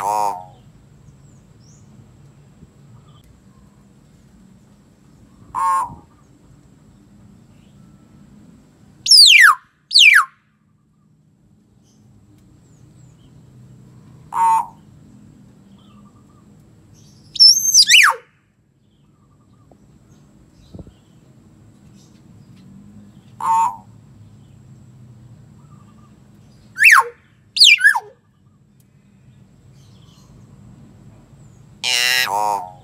Bonjour. Echo.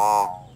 Echo.